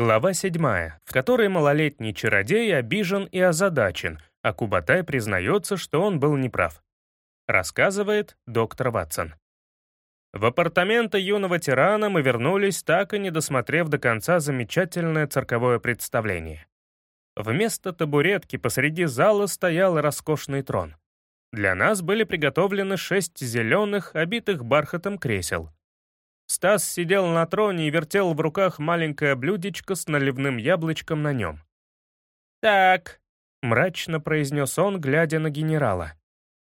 Глава 7, в которой малолетний чародей обижен и озадачен, а Кубатай признается, что он был неправ. Рассказывает доктор Ватсон. В апартаменты юного тирана мы вернулись, так и не досмотрев до конца замечательное цирковое представление. Вместо табуретки посреди зала стоял роскошный трон. Для нас были приготовлены шесть зеленых, обитых бархатом кресел. Стас сидел на троне и вертел в руках маленькое блюдечко с наливным яблочком на нем. «Так», — мрачно произнес он, глядя на генерала.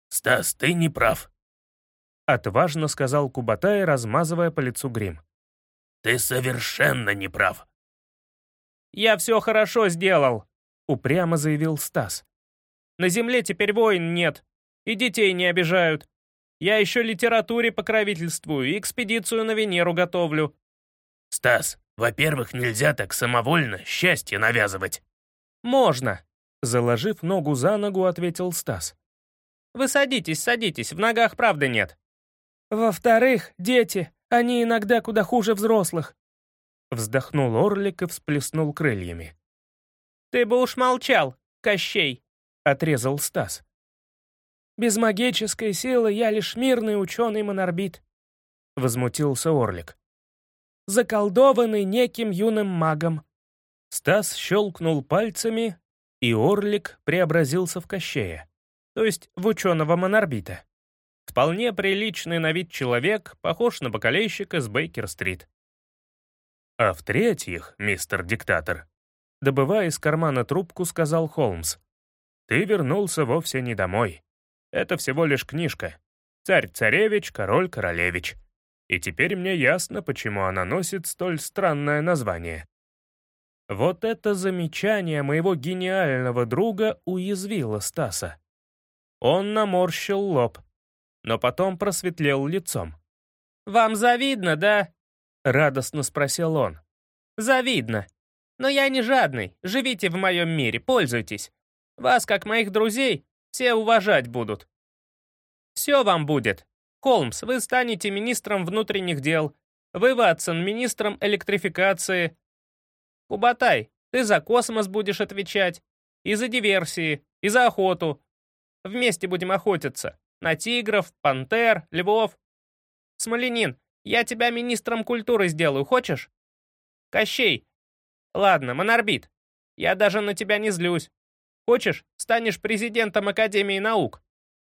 «Стас, ты не прав», — отважно сказал Кубатай, размазывая по лицу грим. «Ты совершенно не прав». «Я все хорошо сделал», — упрямо заявил Стас. «На земле теперь войн нет, и детей не обижают. Я еще литературе покровительствую и экспедицию на Венеру готовлю». «Стас, во-первых, нельзя так самовольно счастье навязывать». «Можно», — заложив ногу за ногу, ответил Стас. «Вы садитесь, садитесь, в ногах правды нет». «Во-вторых, дети, они иногда куда хуже взрослых». Вздохнул Орлик и всплеснул крыльями. «Ты бы уж молчал, Кощей», — отрезал Стас. Без магической силы я лишь мирный ученый-монорбит», — возмутился Орлик. «Заколдованный неким юным магом». Стас щелкнул пальцами, и Орлик преобразился в Кощея, то есть в ученого-монорбита. Вполне приличный на вид человек, похож на бокалейщика с Бейкер-стрит. «А в-третьих, мистер диктатор», добывая из кармана трубку, сказал Холмс, «ты вернулся вовсе не домой. Это всего лишь книжка. Царь-царевич, король-королевич. И теперь мне ясно, почему она носит столь странное название. Вот это замечание моего гениального друга уязвило Стаса. Он наморщил лоб, но потом просветлел лицом. «Вам завидно, да?» — радостно спросил он. «Завидно. Но я не жадный. Живите в моем мире, пользуйтесь. Вас, как моих друзей, все уважать будут. Все вам будет. Холмс, вы станете министром внутренних дел. Вы, Ватсон, министром электрификации. Кубатай, ты за космос будешь отвечать. И за диверсии, и за охоту. Вместе будем охотиться. На тигров, пантер, львов. Смоленин, я тебя министром культуры сделаю, хочешь? Кощей. Ладно, Монорбит. Я даже на тебя не злюсь. Хочешь, станешь президентом Академии наук?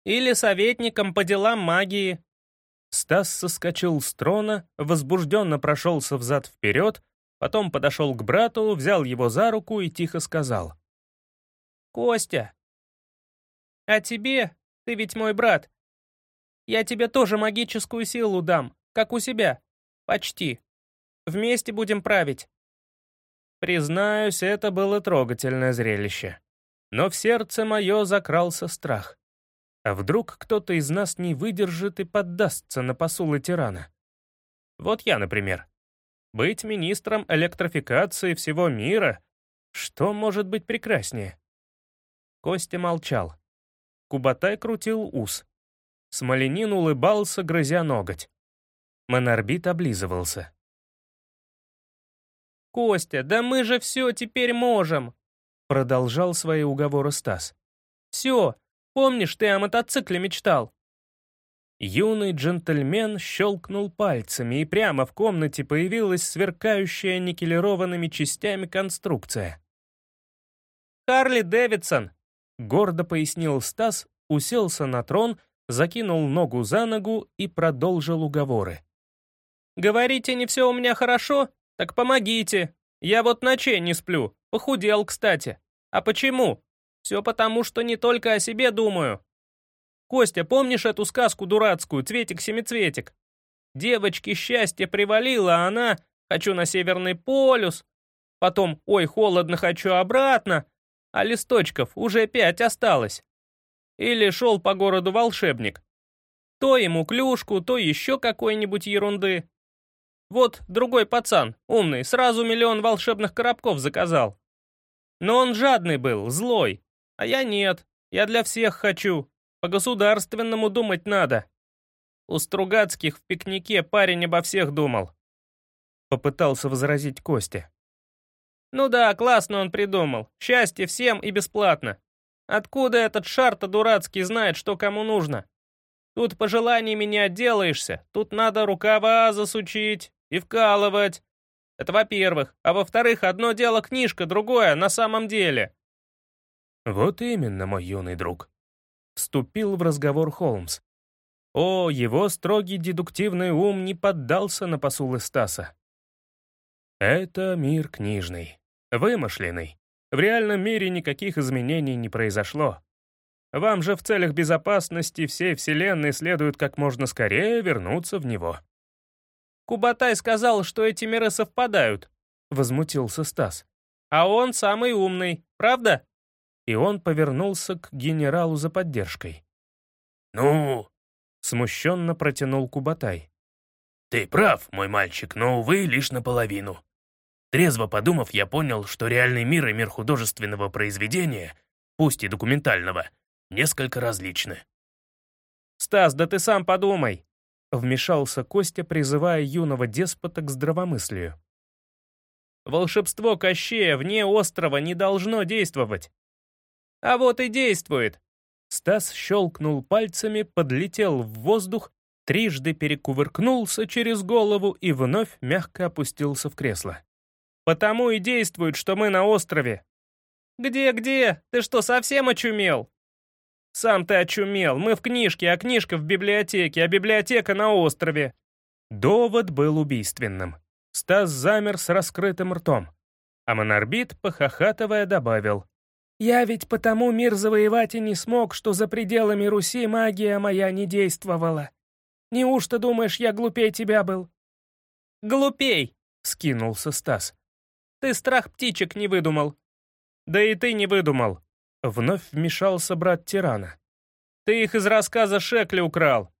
Или советником по делам магии?» Стас соскочил с трона, возбужденно прошелся взад-вперед, потом подошел к брату, взял его за руку и тихо сказал. «Костя, а тебе, ты ведь мой брат, я тебе тоже магическую силу дам, как у себя. Почти. Вместе будем править». Признаюсь, это было трогательное зрелище но в сердце мое закрался страх. А вдруг кто-то из нас не выдержит и поддастся на посулы тирана? Вот я, например. Быть министром электрификации всего мира — что может быть прекраснее? Костя молчал. Кубатай крутил ус. Смоленин улыбался, грызя ноготь. Монорбит облизывался. «Костя, да мы же все теперь можем!» Продолжал свои уговоры Стас. «Все, помнишь, ты о мотоцикле мечтал?» Юный джентльмен щелкнул пальцами, и прямо в комнате появилась сверкающая никелированными частями конструкция. «Харли Дэвидсон», — гордо пояснил Стас, уселся на трон, закинул ногу за ногу и продолжил уговоры. «Говорите, не все у меня хорошо? Так помогите. Я вот ночей не сплю. Похудел, кстати. А почему? Все потому, что не только о себе думаю. Костя, помнишь эту сказку дурацкую «Цветик-семицветик»? Девочке счастье привалило, а она «хочу на Северный полюс», потом «ой, холодно, хочу обратно», а листочков уже пять осталось. Или шел по городу волшебник. То ему клюшку, то еще какой-нибудь ерунды. Вот другой пацан, умный, сразу миллион волшебных коробков заказал. Но он жадный был, злой. А я нет. Я для всех хочу. По-государственному думать надо. У Стругацких в пикнике парень обо всех думал. Попытался возразить Костя. Ну да, классно он придумал. Счастье всем и бесплатно. Откуда этот шар-то дурацкий знает, что кому нужно? Тут пожеланиями не отделаешься. Тут надо рукава засучить и вкалывать. Это во-первых. А во-вторых, одно дело книжка, другое на самом деле. Вот именно, мой юный друг. Вступил в разговор Холмс. О, его строгий дедуктивный ум не поддался на посулы Стаса. Это мир книжный, вымышленный. В реальном мире никаких изменений не произошло. Вам же в целях безопасности всей Вселенной следует как можно скорее вернуться в него. Кубатай сказал, что эти миры совпадают, возмутился Стас. А он самый умный, правда? И он повернулся к генералу за поддержкой. «Ну, Смущенно протянул Кубатай. «Ты прав, мой мальчик, но, увы, лишь наполовину. Трезво подумав, я понял, что реальный мир и мир художественного произведения, пусть и документального, несколько различны». «Стас, да ты сам подумай!» Вмешался Костя, призывая юного деспота к здравомыслию. «Волшебство Кощея вне острова не должно действовать. А вот и действует. Стас щелкнул пальцами, подлетел в воздух, трижды перекувыркнулся через голову и вновь мягко опустился в кресло. «Потому и действует, что мы на острове». «Где-где? Ты что, совсем очумел?» «Сам ты очумел. Мы в книжке, а книжка в библиотеке, а библиотека на острове». Довод был убийственным. Стас замер с раскрытым ртом. А Монорбит, похохатывая, добавил. Я ведь потому мир завоевать и не смог, что за пределами Руси магия моя не действовала. Неужто думаешь, я глупей тебя был?» «Глупей!» — скинулся Стас. «Ты страх птичек не выдумал». «Да и ты не выдумал», — вновь вмешался брат тирана. «Ты их из рассказа Шекли украл.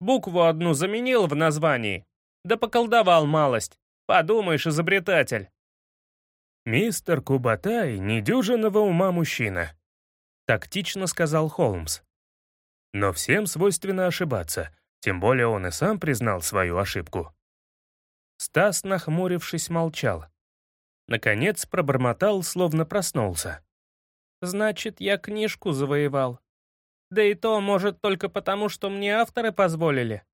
Букву одну заменил в названии. Да поколдовал малость. Подумаешь, изобретатель». «Мистер Кубатай — недюжинного ума мужчина», — тактично сказал Холмс. «Но всем свойственно ошибаться, тем более он и сам признал свою ошибку». Стас, нахмурившись, молчал. Наконец пробормотал, словно проснулся. «Значит, я книжку завоевал. Да и то, может, только потому, что мне авторы позволили.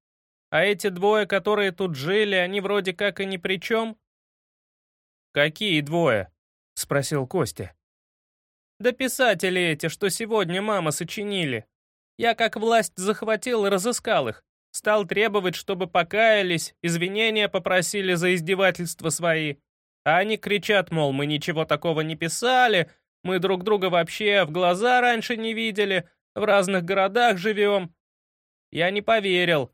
А эти двое, которые тут жили, они вроде как и ни при чем. «Какие двое?» — спросил Костя. «Да писатели эти, что сегодня мама сочинили. Я как власть захватил и разыскал их. Стал требовать, чтобы покаялись, извинения попросили за издевательства свои. А они кричат, мол, мы ничего такого не писали, мы друг друга вообще в глаза раньше не видели, в разных городах живем. Я не поверил.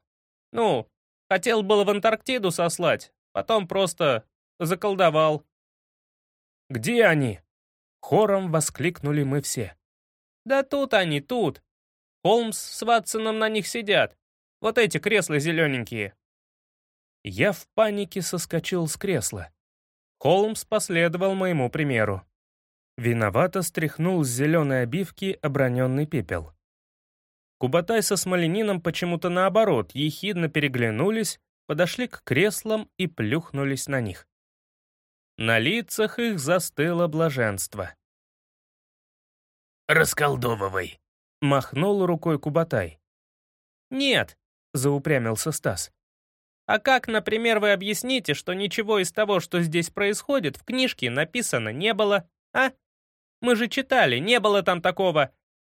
Ну, хотел было в Антарктиду сослать, потом просто заколдовал. «Где они?» Хором воскликнули мы все. «Да тут они, тут. Холмс с Ватсоном на них сидят. Вот эти кресла зелененькие». Я в панике соскочил с кресла. Холмс последовал моему примеру. Виновато стряхнул с зеленой обивки оброненный пепел. Кубатай со Смоленином почему-то наоборот, ехидно переглянулись, подошли к креслам и плюхнулись на них. На лицах их застыло блаженство. «Расколдовывай!» — махнул рукой Кубатай. «Нет!» — заупрямился Стас. «А как, например, вы объясните, что ничего из того, что здесь происходит, в книжке написано не было, а? Мы же читали, не было там такого.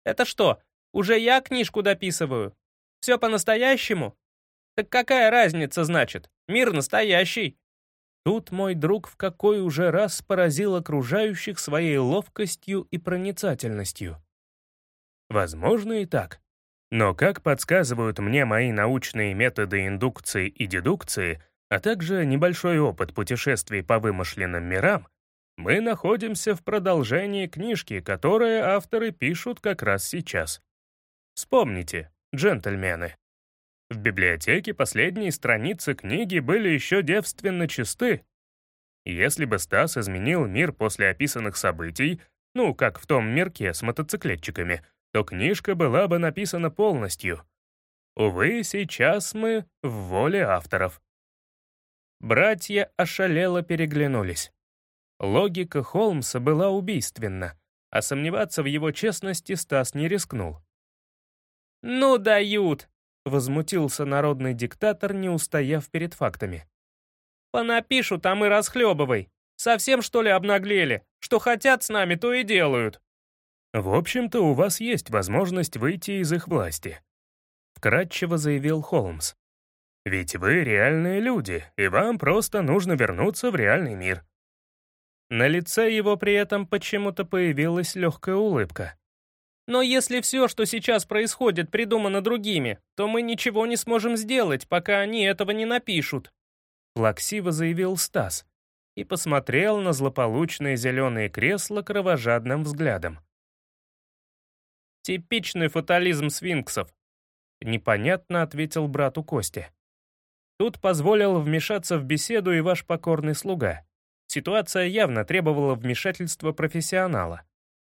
Это что, уже я книжку дописываю? Все по-настоящему? Так какая разница, значит? Мир настоящий. Тут мой друг в какой уже раз поразил окружающих своей ловкостью и проницательностью. Возможно и так. Но, как подсказывают мне мои научные методы индукции и дедукции, а также небольшой опыт путешествий по вымышленным мирам, мы находимся в продолжении книжки, которые авторы пишут как раз сейчас. Вспомните, джентльмены. В библиотеке последние страницы книги были еще девственно чисты. Если бы Стас изменил мир после описанных событий, ну, как в том мирке с мотоциклетчиками, то книжка была бы написана полностью. Увы, сейчас мы в воле авторов. Братья ошалело переглянулись. Логика Холмса была убийственна, а сомневаться в его честности Стас не рискнул. «Ну дают!» — возмутился народный диктатор, не устояв перед фактами. «Понапишут, а мы расхлебывай. Совсем, что ли, обнаглели? Что хотят с нами, то и делают». «В общем-то, у вас есть возможность выйти из их власти», — вкратчиво заявил Холмс. «Ведь вы реальные люди, и вам просто нужно вернуться в реальный мир». На лице его при этом почему-то появилась легкая улыбка. «Но если все, что сейчас происходит, придумано другими, то мы ничего не сможем сделать, пока они этого не напишут», плаксиво заявил Стас и посмотрел на злополучное зеленое кресло кровожадным взглядом. «Типичный фатализм свинксов», — непонятно ответил брату Косте. Тут позволил вмешаться в беседу и ваш покорный слуга. Ситуация явно требовала вмешательства профессионала.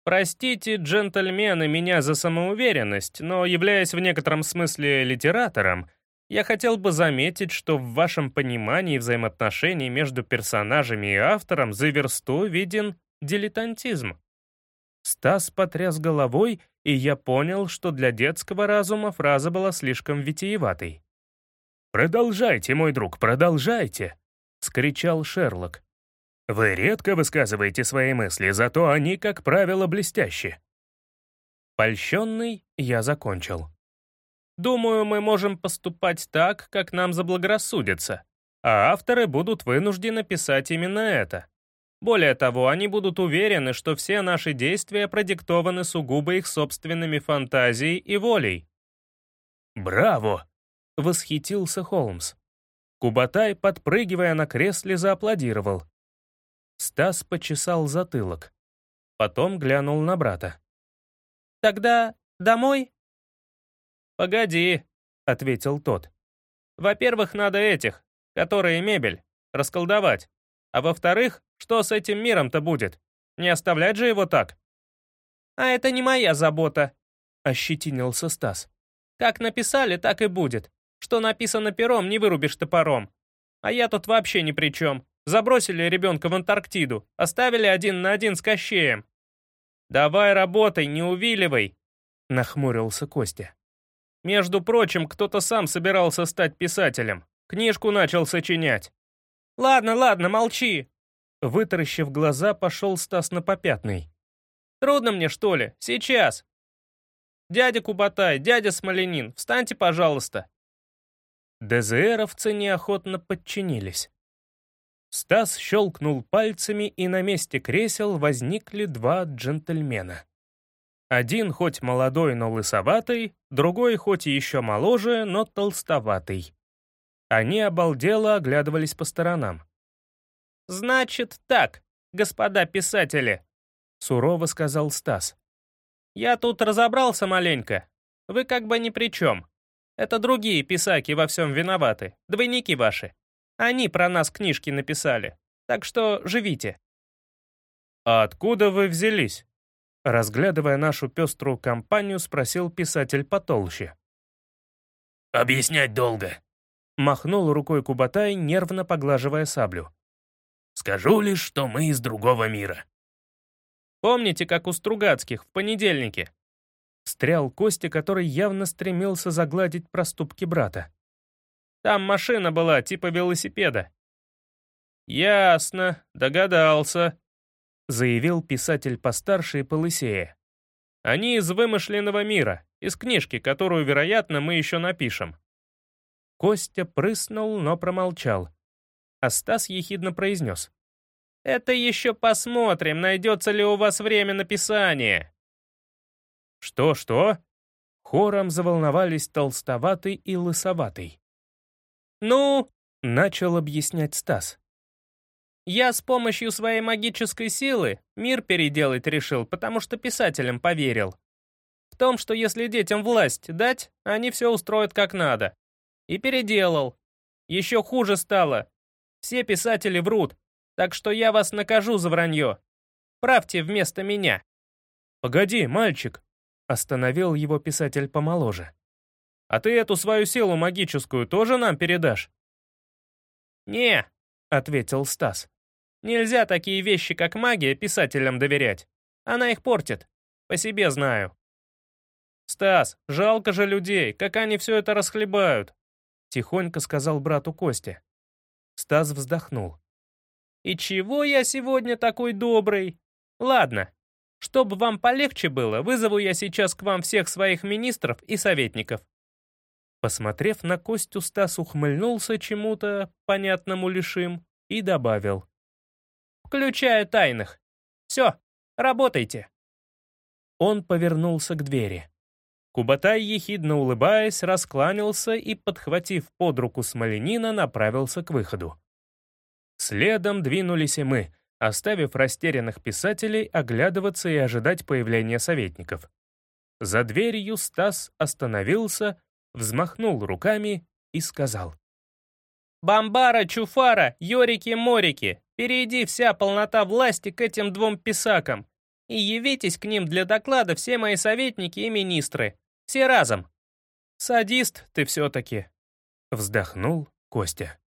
«Простите, джентльмены, меня за самоуверенность, но, являясь в некотором смысле литератором, я хотел бы заметить, что в вашем понимании взаимоотношений между персонажами и автором за версту виден дилетантизм. Стас потряс головой, и я понял, что для детского разума фраза была слишком витиеватой. «Продолжайте, мой друг, продолжайте!» — скричал Шерлок. «Вы редко высказываете свои мысли, зато они, как правило, блестящи». Польщенный, я закончил. Думаю, мы можем поступать так, как нам заблагорассудится, а авторы будут вынуждены писать именно это. Более того, они будут уверены, что все наши действия продиктованы сугубо их собственными фантазией и волей. «Браво!» — восхитился Холмс. Кубатай, подпрыгивая на кресле, зааплодировал. Стас почесал затылок. Потом глянул на брата. «Тогда домой?» «Погоди», — ответил тот. «Во-первых, надо этих, которые мебель, расколдовать. А во-вторых, что с этим миром-то будет? Не оставлять же его так?» «А это не моя забота», — ощетинился Стас. «Как написали, так и будет. Что написано пером, не вырубишь топором. А я тут вообще ни при чем. Забросили ребенка в Антарктиду, оставили один на один с Кощеем. «Давай работай, не увиливай», — нахмурился Костя. «Между прочим, кто-то сам собирался стать писателем. Книжку начал сочинять». «Ладно, ладно, молчи!» Вытаращив глаза, пошел Стас на попятный. «Трудно мне, что ли? Сейчас!» «Дядя Кубатай, дядя Смоленин, встаньте, пожалуйста!» ДЗРовцы неохотно подчинились. Стас щелкнул пальцами, и на месте кресел возникли два джентльмена. Один хоть молодой, но лысоватый, другой хоть и еще моложе, но толстоватый. Они обалдело оглядывались по сторонам. «Значит так, господа писатели», — сурово сказал Стас. «Я тут разобрался маленько. Вы как бы ни при чем. Это другие писаки во всем виноваты, двойники ваши. Они про нас книжки написали. Так что живите». «А откуда вы взялись?» Разглядывая нашу пеструю компанию, спросил писатель потолще. «Объяснять долго», Махнул рукой Кубатай, нервно поглаживая саблю. «Скажу лишь, что мы из другого мира». «Помните, как у Стругацких в понедельнике?» Стрял Костя, который явно стремился загладить проступки брата. «Там машина была, типа велосипеда». «Ясно, догадался», — заявил писатель постарше и полысея. «Они из вымышленного мира, из книжки, которую, вероятно, мы еще напишем. Костя прыснул, но промолчал. А Стас ехидно произнес. «Это еще посмотрим, найдется ли у вас время написания». «Что-что?» Хором заволновались толстоватый и лысоватый. «Ну?» — начал объяснять Стас. «Я с помощью своей магической силы мир переделать решил, потому что писателям поверил. В том, что если детям власть дать, они все устроят как надо. И переделал. Еще хуже стало. Все писатели врут, так что я вас накажу за вранье. Правьте вместо меня». «Погоди, мальчик», — остановил его писатель помоложе. «А ты эту свою силу магическую тоже нам передашь?» «Не», — ответил Стас. Нельзя такие вещи, как магия, писателям доверять. Она их портит. По себе знаю. «Стас, жалко же людей, как они все это расхлебают», — тихонько сказал брату Костя. Стас вздохнул. «И чего я сегодня такой добрый? Ладно, чтобы вам полегче было, вызову я сейчас к вам всех своих министров и советников». Посмотрев на Костю, Стас ухмыльнулся чему-то, понятному лишь им, и добавил. «Включая тайных. Все, работайте». Он повернулся к двери. Кубатай, ехидно улыбаясь, раскланялся и, подхватив под руку Смоленина, направился к выходу. Следом двинулись и мы, оставив растерянных писателей оглядываться и ожидать появления советников. За дверью Стас остановился, взмахнул руками и сказал. «Бамбара, Чуфара, Йорики-Морики, перейди вся полнота власти к этим двум писакам и явитесь к ним для доклада все мои советники и министры. Все разом. Садист ты все-таки. Вздохнул Костя.